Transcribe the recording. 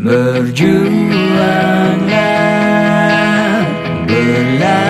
Berjuanglah berlalu.